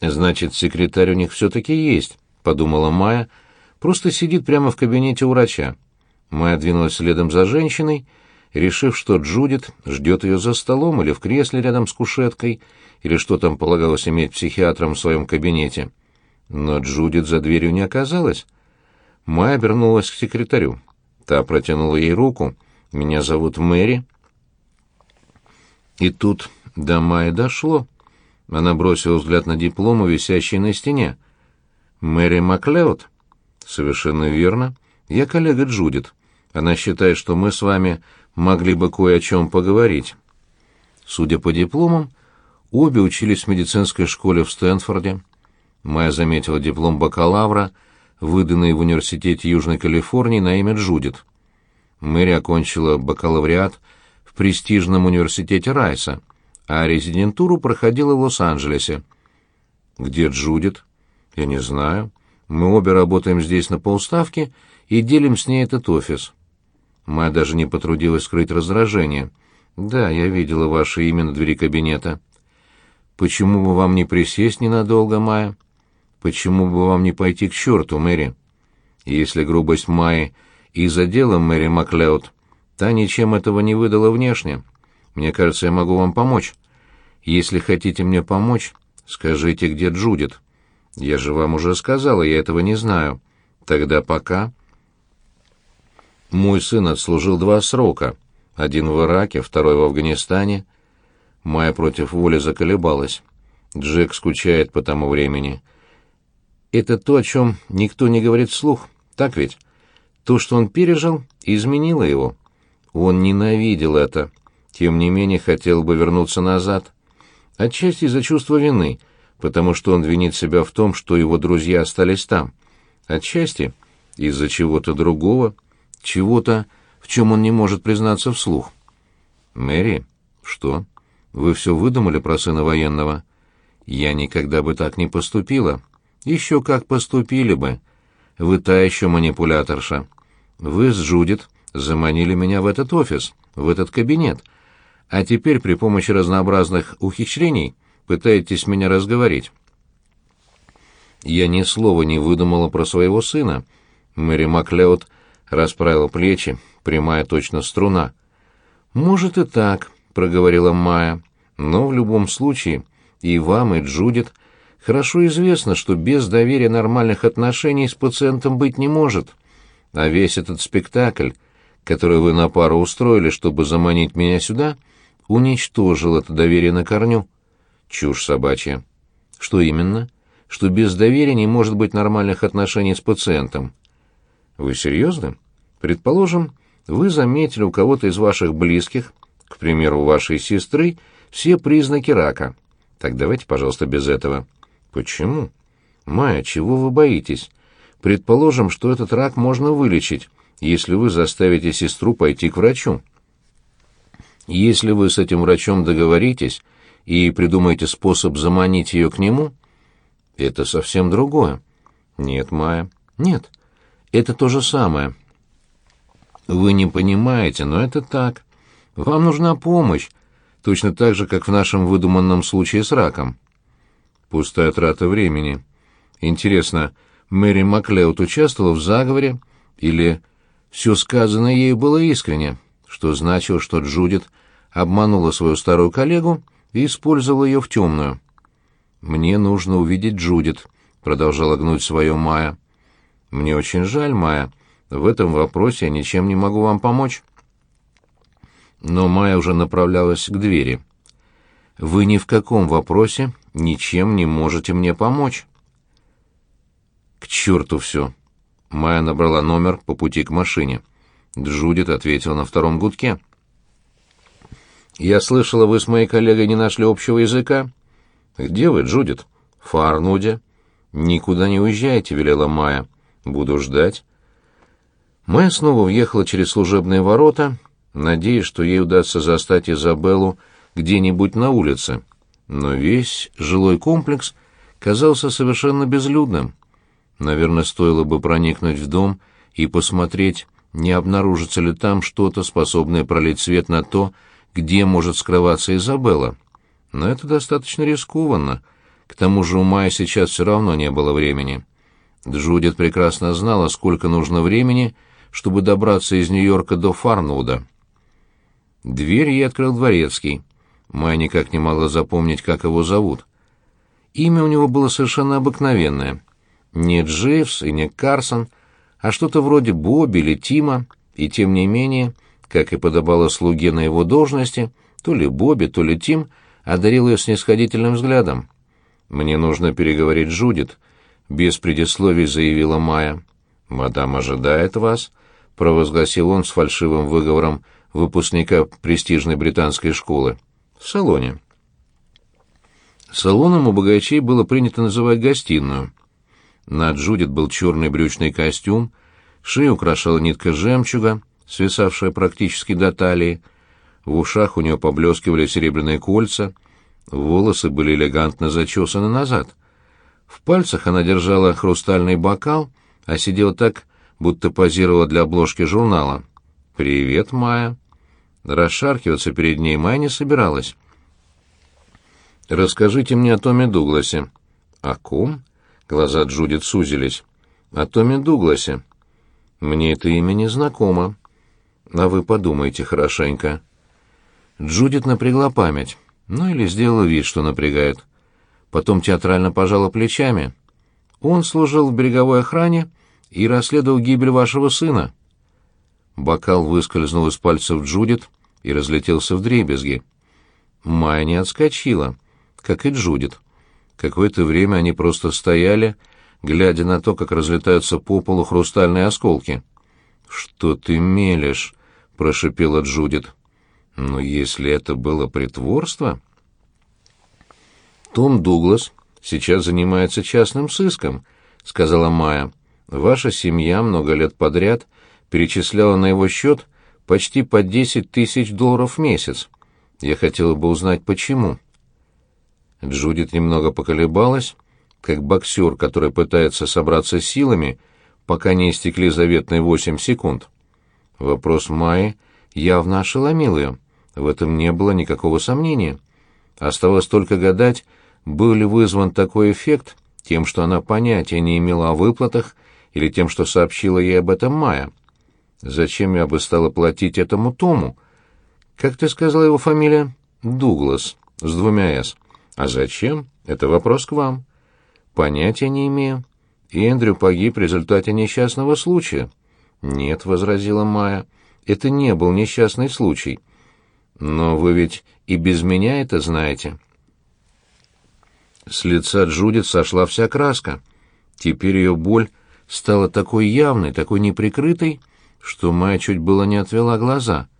«Значит, секретарь у них все-таки есть», — подумала Майя. «Просто сидит прямо в кабинете у врача». Майя двинулась следом за женщиной, решив, что Джудит ждет ее за столом или в кресле рядом с кушеткой, или что там полагалось иметь психиатром в своем кабинете. Но Джудит за дверью не оказалась. Майя обернулась к секретарю. Та протянула ей руку. «Меня зовут Мэри». И тут до Майи дошло. Она бросила взгляд на диплом, висящий на стене. «Мэри Маклеод?» «Совершенно верно. Я коллега Джудит. Она считает, что мы с вами могли бы кое о чем поговорить». Судя по дипломам, обе учились в медицинской школе в Стэнфорде. Майя заметила диплом бакалавра, выданный в Университете Южной Калифорнии на имя Джудит. Мэри окончила бакалавриат в престижном университете Райса, а резидентуру проходила в Лос-Анджелесе. «Где Джудит?» «Я не знаю. Мы обе работаем здесь на полставки и делим с ней этот офис». Майя даже не потрудилась скрыть раздражение. «Да, я видела ваше имя на двери кабинета». «Почему бы вам не присесть ненадолго, Майя?» «Почему бы вам не пойти к черту, Мэри?» Если грубость Майи и задела Мэри Маклеод, та ничем этого не выдала внешне. Мне кажется, я могу вам помочь. Если хотите мне помочь, скажите, где Джудит. Я же вам уже сказала, я этого не знаю. Тогда пока. Мой сын отслужил два срока. Один в Ираке, второй в Афганистане. Майя против воли заколебалась. Джек скучает по тому времени. Это то, о чем никто не говорит вслух, так ведь? То, что он пережил, изменило его. Он ненавидел это, тем не менее хотел бы вернуться назад. Отчасти из-за чувства вины, потому что он винит себя в том, что его друзья остались там. Отчасти из-за чего-то другого, чего-то, в чем он не может признаться вслух. «Мэри, что? Вы все выдумали про сына военного?» «Я никогда бы так не поступила». «Еще как поступили бы. Вы та еще манипуляторша. Вы с Джудит заманили меня в этот офис, в этот кабинет, а теперь при помощи разнообразных ухищрений пытаетесь меня разговорить. Я ни слова не выдумала про своего сына. Мэри Маклеод расправила плечи, прямая точно струна. «Может и так», — проговорила Майя, — «но в любом случае и вам, и Джудит хорошо известно, что без доверия нормальных отношений с пациентом быть не может. А весь этот спектакль, который вы на пару устроили, чтобы заманить меня сюда, уничтожил это доверие на корню. Чушь собачья. Что именно? Что без доверия не может быть нормальных отношений с пациентом. Вы серьезно? Предположим, вы заметили у кого-то из ваших близких, к примеру, у вашей сестры, все признаки рака. Так давайте, пожалуйста, без этого. Почему? Майя, чего вы боитесь? Предположим, что этот рак можно вылечить, если вы заставите сестру пойти к врачу. Если вы с этим врачом договоритесь и придумаете способ заманить ее к нему, это совсем другое. Нет, Майя, нет. Это то же самое. Вы не понимаете, но это так. Вам нужна помощь, точно так же, как в нашем выдуманном случае с раком. Пустая трата времени. Интересно, Мэри Маклеод участвовала в заговоре или все сказанное ею было искренне, что значило, что Джудит обманула свою старую коллегу и использовала ее в темную. «Мне нужно увидеть Джудит», — продолжала гнуть свое Майя. «Мне очень жаль, Майя. В этом вопросе я ничем не могу вам помочь». Но Майя уже направлялась к двери. «Вы ни в каком вопросе ничем не можете мне помочь». «К черту все!» Майя набрала номер по пути к машине. Джудит ответила на втором гудке. «Я слышала, вы с моей коллегой не нашли общего языка?» «Где вы, Джудит?» «В Фарнуде». «Никуда не уезжайте», — велела Майя. «Буду ждать». Майя снова въехала через служебные ворота, надеясь, что ей удастся застать Изабеллу где-нибудь на улице. Но весь жилой комплекс казался совершенно безлюдным. Наверное, стоило бы проникнуть в дом и посмотреть, не обнаружится ли там что-то, способное пролить свет на то, где может скрываться Изабелла. Но это достаточно рискованно. К тому же у Майи сейчас все равно не было времени. Джудит прекрасно знала, сколько нужно времени, чтобы добраться из Нью-Йорка до Фарнвуда. Дверь ей открыл дворецкий. Майя никак не могла запомнить, как его зовут. Имя у него было совершенно обыкновенное. Не Дживс и не Карсон, а что-то вроде Бобби или Тима, и тем не менее, как и подобало слуге на его должности, то ли Бобби, то ли Тим одарил ее снисходительным взглядом. «Мне нужно переговорить с Джудит», — без предисловий заявила Майя. «Мадам ожидает вас», — провозгласил он с фальшивым выговором выпускника престижной британской школы. «В салоне». Салоном у богачей было принято называть гостиную. На Джудит был черный брючный костюм, шею украшала нитка жемчуга, свисавшая практически до талии, в ушах у нее поблескивали серебряные кольца, волосы были элегантно зачесаны назад. В пальцах она держала хрустальный бокал, а сидела так, будто позировала для обложки журнала. «Привет, Майя!» Расшаркиваться перед ней Майя не собиралась. «Расскажите мне о Томе Дугласе». «О ком?» Глаза Джудит сузились. «О Томе Дугласе». «Мне это имя не знакомо». «А вы подумайте хорошенько». Джудит напрягла память, ну или сделала вид, что напрягает. Потом театрально пожала плечами. «Он служил в береговой охране и расследовал гибель вашего сына». Бокал выскользнул из пальцев Джудит и разлетелся в дребезги. Майя не отскочила как и Джудит. Какое-то время они просто стояли, глядя на то, как разлетаются по полу хрустальные осколки. «Что ты мелешь?» — прошипела Джудит. «Ну, если это было притворство...» «Том Дуглас сейчас занимается частным сыском», — сказала Майя. «Ваша семья много лет подряд перечисляла на его счет почти по десять тысяч долларов в месяц. Я хотела бы узнать, почему». Джудит немного поколебалась, как боксер, который пытается собраться силами, пока не истекли заветные восемь секунд. Вопрос Майи явно ошеломил ее. В этом не было никакого сомнения. Оставалось только гадать, был ли вызван такой эффект тем, что она понятия не имела о выплатах, или тем, что сообщила ей об этом Майя. Зачем я бы стала платить этому Тому? Как ты сказала его фамилия? Дуглас, с двумя «с». А зачем? Это вопрос к вам. Понятия не имею. Эндрю погиб в результате несчастного случая. Нет, возразила Майя. Это не был несчастный случай. Но вы ведь и без меня это знаете. С лица Джудит сошла вся краска. Теперь ее боль стала такой явной, такой неприкрытой, что Майя чуть было не отвела глаза —